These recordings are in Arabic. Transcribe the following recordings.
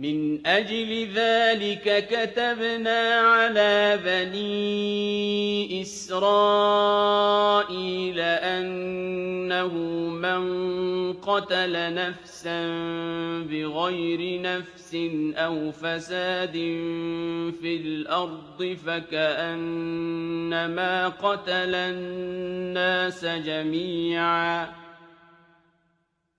مِنْ أَجْلِ ذَٰلِكَ كَتَبْنَا عَلَىٰ بَنِي إِسْرَائِيلَ أَنَّهُ مَن قَتَلَ نَفْسًا بِغَيْرِ نَفْسٍ أَوْ فَسَادٍ فِي الْأَرْضِ فَكَأَنَّمَا قَتَلَ النَّاسَ جَمِيعًا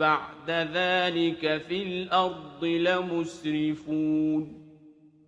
بعد ذلك في الأرض لمسرفون